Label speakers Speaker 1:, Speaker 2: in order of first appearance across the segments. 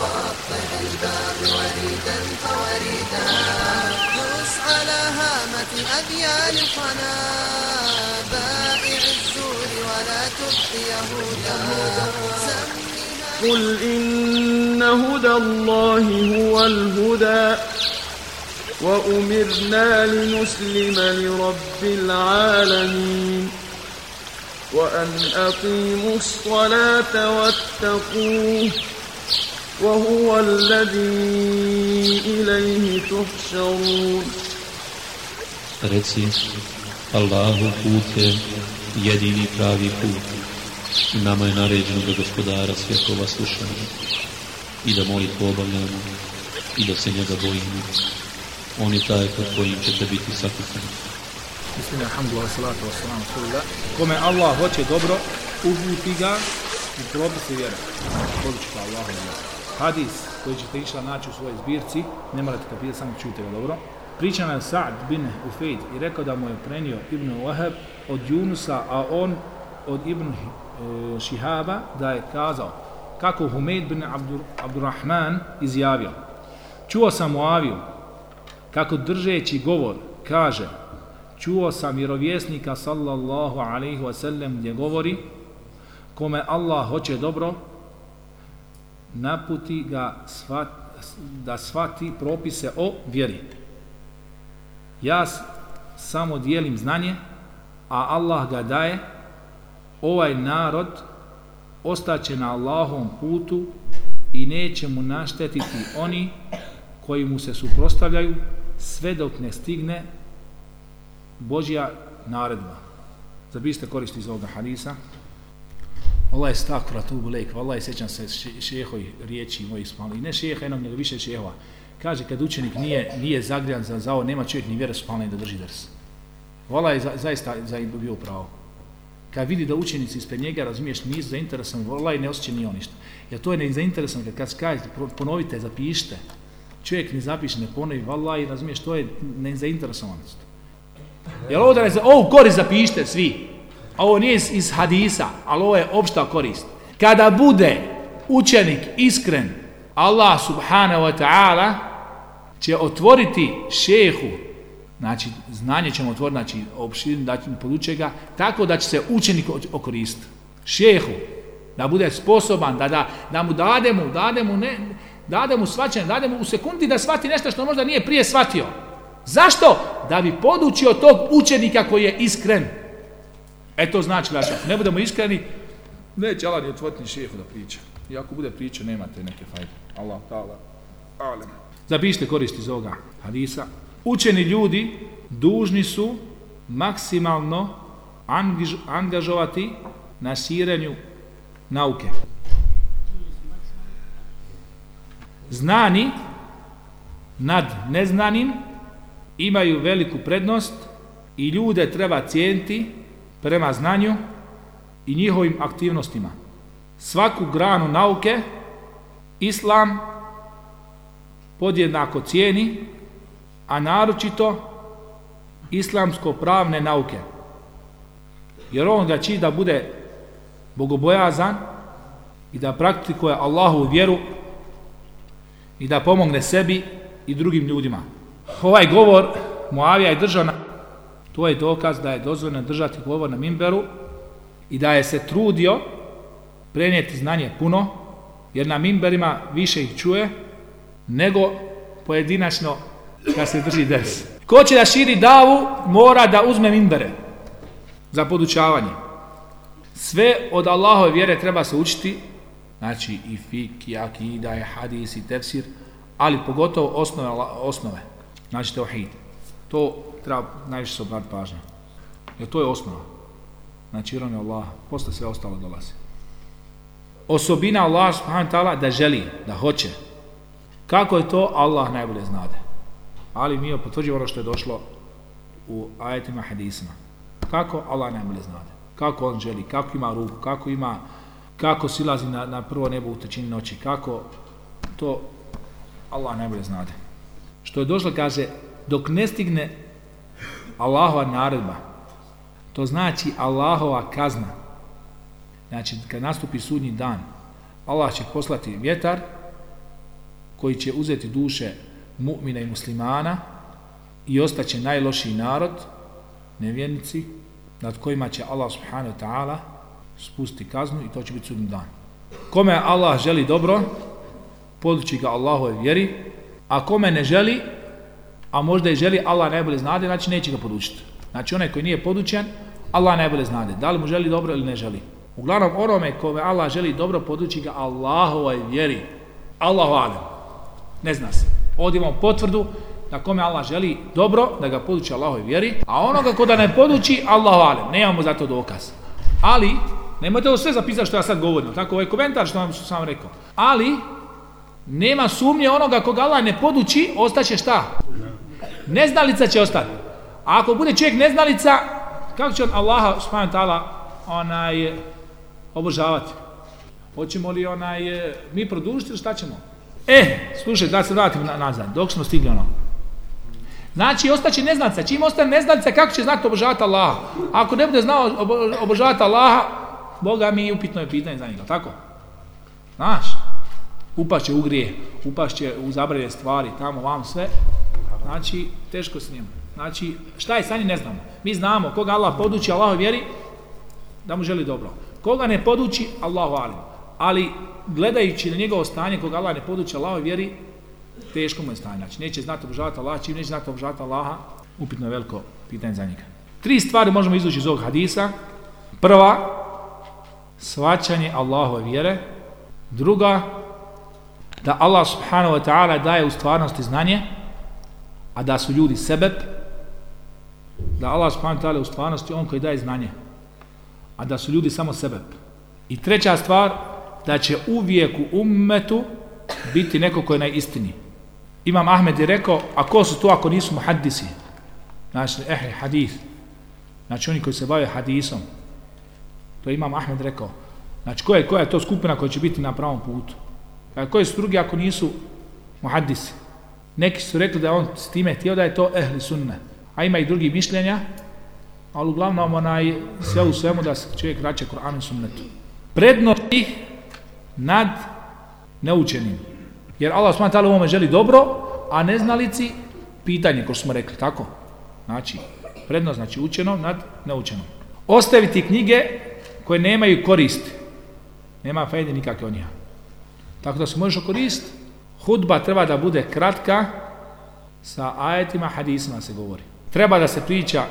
Speaker 1: وقطع الباب وريدا فوريدا دوس على هامة أبيان القنا بائع الزور ولا تبقي يهودا
Speaker 2: قل إن هدى الله هو الهدى وأمرنا لنسلم لرب العالمين وأن أقيموا الصلاة واتقوه وهو الذي إليه تحشرون
Speaker 3: Reci, Allahu put je jedini pravi put. Nama je naređeno da gospodara svjetova slušamo i da molitvu obavljamo i da se njega bojimo. On je taj kod kojim ćete biti sakupani.
Speaker 4: Bismillah, alhamdulillah, salatu wa salam, rasulillah. Kome Allah hoće dobro, uputi ga u propise vjera. Podući pa Allah Hadis koji ćete išla naći u svojoj zbirci, ne morate kapiti, samo čujte ga dobro. Priča nam Sa'd bin Ufaid i rekao da mu je prenio Ibn Wahab od Junusa, a on od Ibn eh, e, Šihaba da je kazao kako Humeid bin Abdur, Abdurrahman izjavio. Čuo sam Muaviju kako držeći govor kaže čuo sam vjerovjesnika sallallahu alaihi wa sallam gdje govori kome Allah hoće dobro naputi ga svat, da svati propise o vjeri. Ja samo dijelim znanje, a Allah ga daje, ovaj narod ostaće na Allahom putu i neće mu naštetiti oni koji mu se suprostavljaju sve dok ne stigne Božja naredba. Zabiste koristi iz ovoga hadisa. Allah je stakvra tu bulejk, Allah je sjećam se šehoj riječi mojih spala. I Ne šeha, jednog nego više šehova. Kaže, kad učenik nije, nije zagrijan za, zao, nema čovjek ni vjera spalne da drži drs. Allah je za, zaista za, bio pravo. Kad vidi da učenici ispred njega, razumiješ, nisu zainteresan, Allah ne osjeća ni on ništa. Jer to je nezainteresan, kad, kad kaže, ponovite, zapišite, čovjek ne zapiše, ne ponovi, vallaha i razumiješ, to je nezainteresovanost. Jel ovo da ne za, ovo korist zapišite svi, a ovo nije iz, iz hadisa, ali ovo je opšta korist. Kada bude učenik iskren, Allah subhanahu wa ta'ala će otvoriti šehu, znači znanje ćemo otvoriti, znači opširin, da će poduče ga, tako da će se učenik okoristiti. Šehu, da bude sposoban, da, da, da mu dademo, dademo, ne, dade mu dademo dade mu u sekundi da svati nešto što možda nije prije svatio. Zašto? Da bi podučio tog učenika koji je iskren. E to znači, ako ne budemo iskreni, neće Allah ni otvoriti ni šefu da priča. I ako bude priča, nemate neke fajde. Allah, ta'ala, alim. Zapišite koristi iz ovoga hadisa. Učeni ljudi dužni su maksimalno angažovati na širenju nauke znani nad neznanim imaju veliku prednost i ljude treba cijeniti prema znanju i njihovim aktivnostima. Svaku granu nauke islam podjednako cijeni, a naročito islamsko pravne nauke. Jer on ga či da bude bogobojazan i da praktikuje Allahu vjeru i da pomogne sebi i drugim ljudima. Ovaj govor Muavija je držao na... To je dokaz da je dozvoljeno držati govor na Mimberu i da je se trudio prenijeti znanje puno, jer na Mimberima više ih čuje nego pojedinačno kad se drži ders. Ko će da širi davu, mora da uzme Mimbere za podučavanje. Sve od Allahove vjere treba se učiti znači i fik, i akida, i hadis, i tefsir, ali pogotovo osnove, osnove znači teohid. To treba najviše se obrati pažnje. Jer to je osnova. Znači, vjerovanje je Allah, posle sve ostalo dolazi. Osobina Allah subhanahu ta'ala da želi, da hoće. Kako je to, Allah najbolje znade. Ali mi je potvrđivo ono što je došlo u ajetima hadisima. Kako Allah najbolje znade. Kako on želi, kako ima ruku, kako ima kako silazi na, na prvo nebo u trećini noći, kako to Allah najbolje znade. Što je došlo, kaže, dok ne stigne Allahova naredba, to znači Allahova kazna, Znači, kad nastupi sudnji dan, Allah će poslati vjetar koji će uzeti duše mu'mina i muslimana i ostaće najlošiji narod, nevjernici, nad kojima će Allah subhanahu wa ta'ala spusti kaznu i to će biti sudni dan. Kome Allah želi dobro, podući ga Allahove vjeri, a kome ne želi, a možda i želi, Allah najbolje znade, znači neće ga podučiti. Znači onaj koji nije podučen, Allah najbolje znade. Da li mu želi dobro ili ne želi. Uglavnom onome kome Allah želi dobro, poduči ga Allahovoj vjeri. Allahu alem. Ne zna se. Ovdje imamo potvrdu da kome Allah želi dobro, da ga poduči Allahove vjeri, a onoga ko da ne poduči, Allahu alem. Nemamo za to dokaz. Ali, nemojte ovo sve zapisati što ja sad govorim, tako ovaj komentar što vam što sam rekao. Ali, nema sumnje onoga koga Allah ne poduči, ostaće šta? Neznalica će ostati. A ako bude čovjek neznalica, kako će on Allaha subhanahu ta'ala onaj obožavati? Hoćemo li onaj mi produžiti ili šta ćemo? E, slušaj, da se vratim na, nazad, dok smo stigli ono. Znači, ostaće neznalica. Čim ostane neznalica, kako će znati obožavati Allaha? Ako ne bude znao obožavati Allaha, Boga mi upitno je pitanje za njega, tako? Znaš, upašće u grije, upašće u zabrane stvari, tamo, vam sve, znači, teško s njim. Znači, šta je sa njim, ne znamo. Mi znamo koga Allah poduči Allah vjeri, da mu želi dobro. Koga ne poduči, Allahu alim. Ali, gledajući na njegovo stanje, koga Allah ne poduči Allah vjeri, teško mu je stanje. Znači, neće znati obožavati Allaha, čim neće znati obožavati Allaha, upitno je veliko pitanje za njega. Tri stvari možemo izvući iz ovog hadisa. Prva, svačanje Allahove vjere. Druga, da Allah subhanahu wa ta'ala daje u stvarnosti znanje, a da su ljudi sebeb, da Allah subhanahu wa ta'ala u stvarnosti on koji daje znanje, a da su ljudi samo sebeb. I treća stvar, da će uvijek u ummetu biti neko koji je na istini. Imam Ahmed je rekao, a ko su to ako nisu muhaddisi? Znači, ehli hadith. Znači, oni koji se bave hadisom. To Imam Ahmed rekao. Znači, koja je, koja je to skupina koja će biti na pravom putu? A koji su drugi ako nisu muhaddisi? Neki su rekli da on s time htio da je to ehli sunne. A ima i drugi mišljenja, ali uglavnom onaj sve u svemu da se čovjek vraća Kur'anu i sunnetu. ih nad neučenim. Jer Allah s.w.t. u ovome želi dobro, a neznalici pitanje, ko smo rekli, tako? Znači, prednost znači učeno nad neučenom. Ostaviti knjige koje nemaju koristi. Nema fajde nikakve od njih. Tako da se možeš koristiti. Hudba treba da bude kratka, sa ajetima, hadisima se govori. Treba da se priča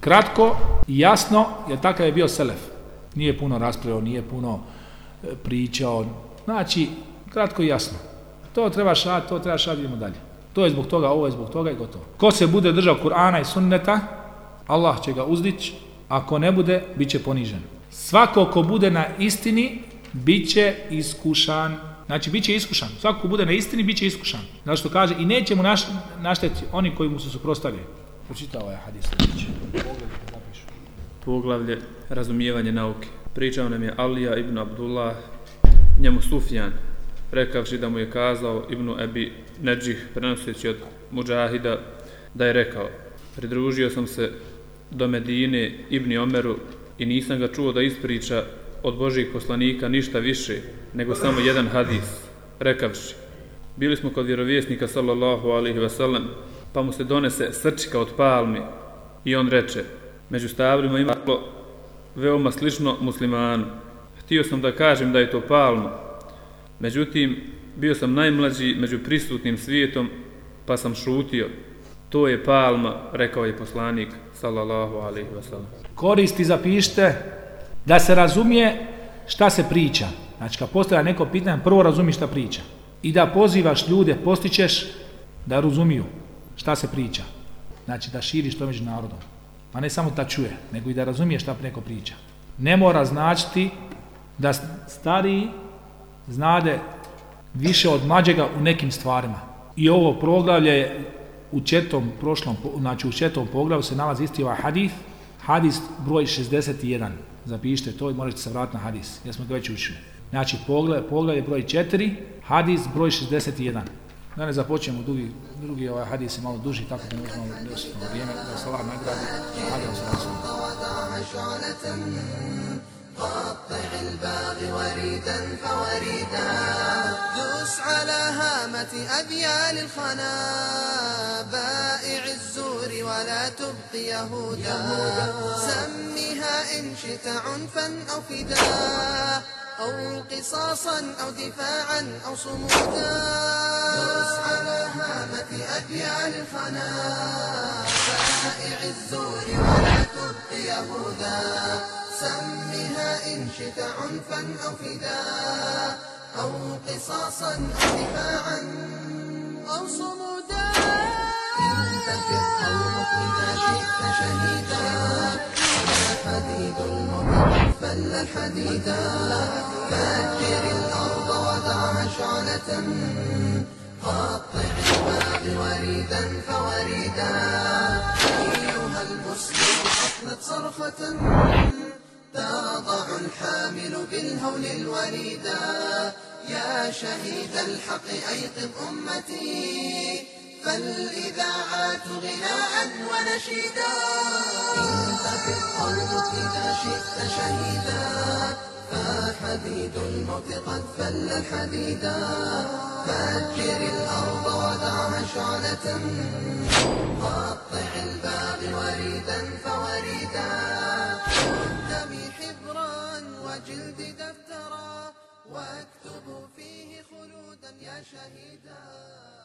Speaker 4: kratko i jasno, jer takav je bio Selef. Nije puno raspravio, nije puno e, pričao. Znači, kratko i jasno. To treba šat, to treba šat, idemo dalje. To je zbog toga, ovo je zbog toga i gotovo. Ko se bude držao Kur'ana i sunneta, Allah će ga uzdić, ako ne bude, bit će ponižen. Svako ko bude na istini, bit će iskušan. Znači, bit će iskušan. Svako ko bude na istini, bit će iskušan. Znači što kaže, i neće mu naš, našteti oni koji mu se suprostavljaju. Pročitao ovaj hadis.
Speaker 5: Poglavlje razumijevanje nauke. Pričao nam je Alija ibn Abdullah, njemu Sufjan, rekavši da mu je kazao Ibn Ebi Nedžih, prenoseći od Mujahida, da je rekao, pridružio sam se do Medine Ibni Omeru i nisam ga čuo da ispriča od Božih poslanika ništa više nego samo jedan hadis, rekavši, bili smo kod vjerovjesnika sallallahu alihi wasallam, pa mu se donese srčika od palmi i on reče, među stavrima ima veoma slično muslimanu. Htio sam da kažem da je to palma, Međutim, bio sam najmlađi među prisutnim svijetom, pa sam šutio. To je palma, rekao je poslanik, sallallahu alaihi ve sellem.
Speaker 4: Koristi zapište da se razumije šta se priča. Znači, kad postavlja neko pitanje, prvo razumi šta priča. I da pozivaš ljude, postićeš da razumiju šta se priča. Znači, da širiš to među narodom. Pa ne samo da čuje, nego i da razumije šta neko priča. Ne mora značiti da stariji znade više od mlađega u nekim stvarima. I ovo proglavlje je u četom prošlom, znači u četom poglavlju se nalazi isti ovaj hadis, hadis broj 61. Zapišite to i možete se vratiti na hadis, jer smo ga već učili. Znači pogled je broj 4, hadis broj 61. Da ne započnemo drugi, drugi ovaj hadis je malo duži, tako da možemo nešto vrijeme, da se Allah nagradi. Hadis se
Speaker 1: الباغي وريدا فوريدا. دوس على هامة أبيال الخنا. بائع الزور ولا تبقي يهودا. سميها إن شئت عنفا أو فداء أو قصاصا أو دفاعا أو صمودا. دوس على هامة أبيال الخنا. بائع الزور ولا تبقي يهودا. سمها إن شئت عنفا أو فداء أو قصاصا أو دفاعا أو صمودا انتفض قومك إذا شئت شهيدا. حديد الموت فل الحديدا فجر الأرض وضعها شعلة قطع الباب وريدا فوريدا. أيها المسلم أطلق صرخة الحامل بالهول الوريدا يا شهيد الحق أيقظ أمتي. فالإذاعات غناء ونشيدا. انتفض قلبك إذا شئت شهيدا فحديد الموت قد فل الحديدا فجر الأرض ودعها شعلة قطع الباغي وريدا فوريدا. جلد دفترا وأكتب فيه خلودا يا شهيدا.